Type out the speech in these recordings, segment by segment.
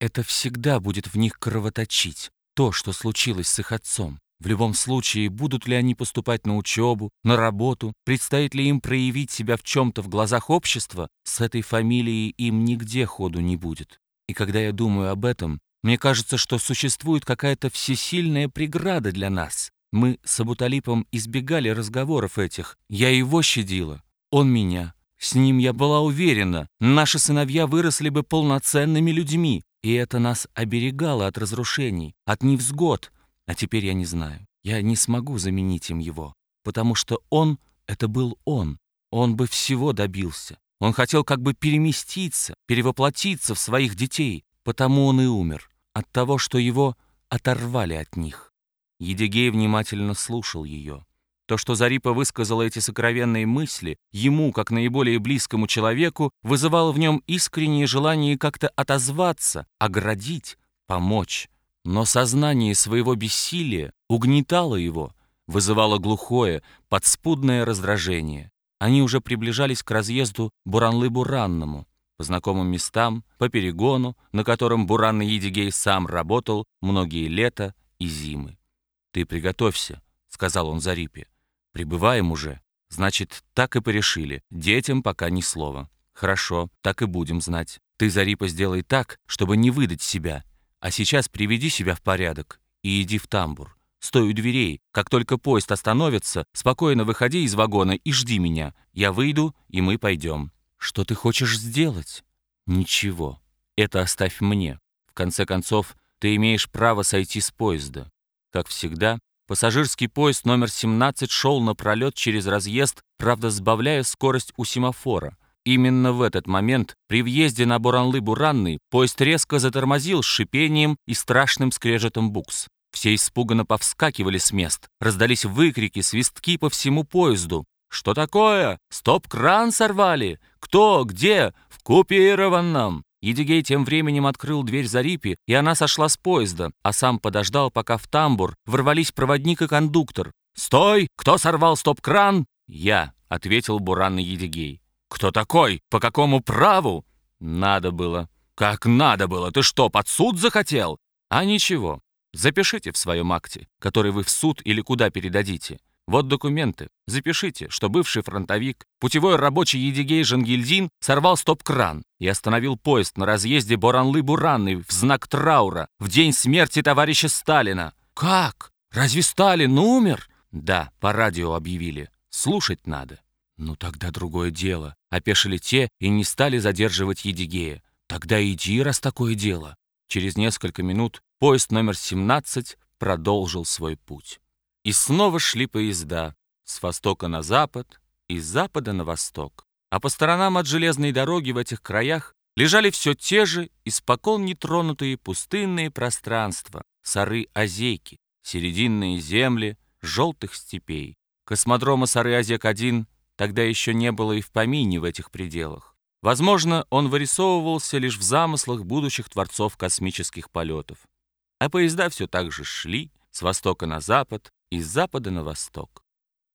Это всегда будет в них кровоточить, то, что случилось с их отцом. В любом случае, будут ли они поступать на учебу, на работу, предстоит ли им проявить себя в чем-то в глазах общества, с этой фамилией им нигде ходу не будет. И когда я думаю об этом, мне кажется, что существует какая-то всесильная преграда для нас. Мы с Абуталипом избегали разговоров этих. Я его щадила, он меня. С ним я была уверена, наши сыновья выросли бы полноценными людьми, и это нас оберегало от разрушений, от невзгод, а теперь я не знаю. Я не смогу заменить им его, потому что он — это был он. Он бы всего добился. Он хотел как бы переместиться, перевоплотиться в своих детей, потому он и умер, от того, что его оторвали от них. Едигей внимательно слушал ее. То, что Зарипа высказала эти сокровенные мысли, ему, как наиболее близкому человеку, вызывало в нем искреннее желание как-то отозваться, оградить, помочь. Но сознание своего бессилия угнетало его, вызывало глухое, подспудное раздражение. Они уже приближались к разъезду Буранлы-Буранному, по знакомым местам, по перегону, на котором Буранный Едигей сам работал многие лета и зимы. «Ты приготовься», — сказал он Зарипе. «Прибываем уже. Значит, так и порешили. Детям пока ни слова. Хорошо, так и будем знать. Ты, Зарипа, сделай так, чтобы не выдать себя, а сейчас приведи себя в порядок и иди в тамбур. Стой у дверей. Как только поезд остановится, спокойно выходи из вагона и жди меня. Я выйду, и мы пойдем. Что ты хочешь сделать? Ничего. Это оставь мне. В конце концов, ты имеешь право сойти с поезда. Как всегда, пассажирский поезд номер 17 шел напролет через разъезд, правда, сбавляя скорость у семафора. Именно в этот момент, при въезде на Буранлы-Буранный, поезд резко затормозил с шипением и страшным скрежетом букс. Все испуганно повскакивали с мест, раздались выкрики, свистки по всему поезду. «Что такое? Стоп-кран сорвали? Кто? Где? В купированном!» Едигей тем временем открыл дверь Зарипи, и она сошла с поезда, а сам подождал, пока в тамбур ворвались проводник и кондуктор. «Стой! Кто сорвал стоп-кран?» «Я», — ответил буранный Едигей. «Кто такой? По какому праву?» «Надо было». «Как надо было? Ты что, под суд захотел?» «А ничего. Запишите в своем акте, который вы в суд или куда передадите. Вот документы. Запишите, что бывший фронтовик, путевой рабочий Едигей Жангильдин сорвал стоп-кран и остановил поезд на разъезде Боранлы-Буранный в знак траура в день смерти товарища Сталина. Как? Разве Сталин умер? Да, по радио объявили. Слушать надо. Ну тогда другое дело. Опешили те и не стали задерживать Едигея. Тогда иди, раз такое дело. Через несколько минут поезд номер 17 продолжил свой путь. И снова шли поезда с востока на запад и с запада на восток. А по сторонам от железной дороги в этих краях лежали все те же испокон нетронутые пустынные пространства, сары-озейки, серединные земли желтых степей. Космодрома Сары-Озек-1 тогда еще не было и в помине в этих пределах. Возможно, он вырисовывался лишь в замыслах будущих творцов космических полетов. А поезда все так же шли с востока на запад и с запада на восток.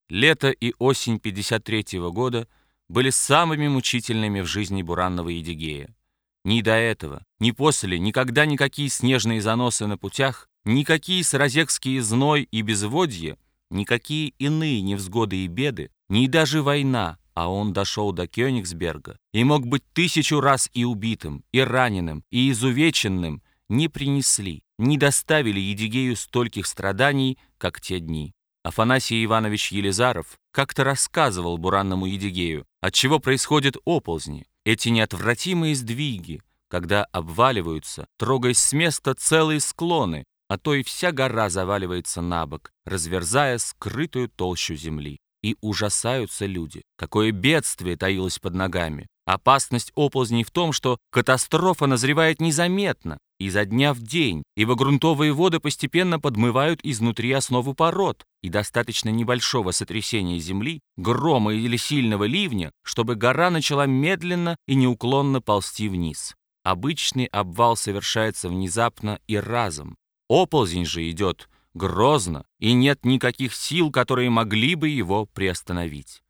Лето и осень 53 -го года были самыми мучительными в жизни Буранного Едигея. Ни до этого, ни после, никогда никакие снежные заносы на путях, никакие саразекские зной и безводье, никакие иные невзгоды и беды ни даже война, а он дошел до Кёнигсберга и мог быть тысячу раз и убитым, и раненым, и изувеченным, не принесли, не доставили Едигею стольких страданий, как те дни. Афанасий Иванович Елизаров как-то рассказывал Буранному Едигею, от чего происходят оползни, эти неотвратимые сдвиги, когда обваливаются, трогаясь с места целые склоны, а то и вся гора заваливается на бок, разверзая скрытую толщу земли. И ужасаются люди. Какое бедствие таилось под ногами. Опасность оползней в том, что катастрофа назревает незаметно, изо дня в день, ибо грунтовые воды постепенно подмывают изнутри основу пород, и достаточно небольшого сотрясения земли, грома или сильного ливня, чтобы гора начала медленно и неуклонно ползти вниз. Обычный обвал совершается внезапно и разом. Оползень же идет грозно, и нет никаких сил, которые могли бы его приостановить.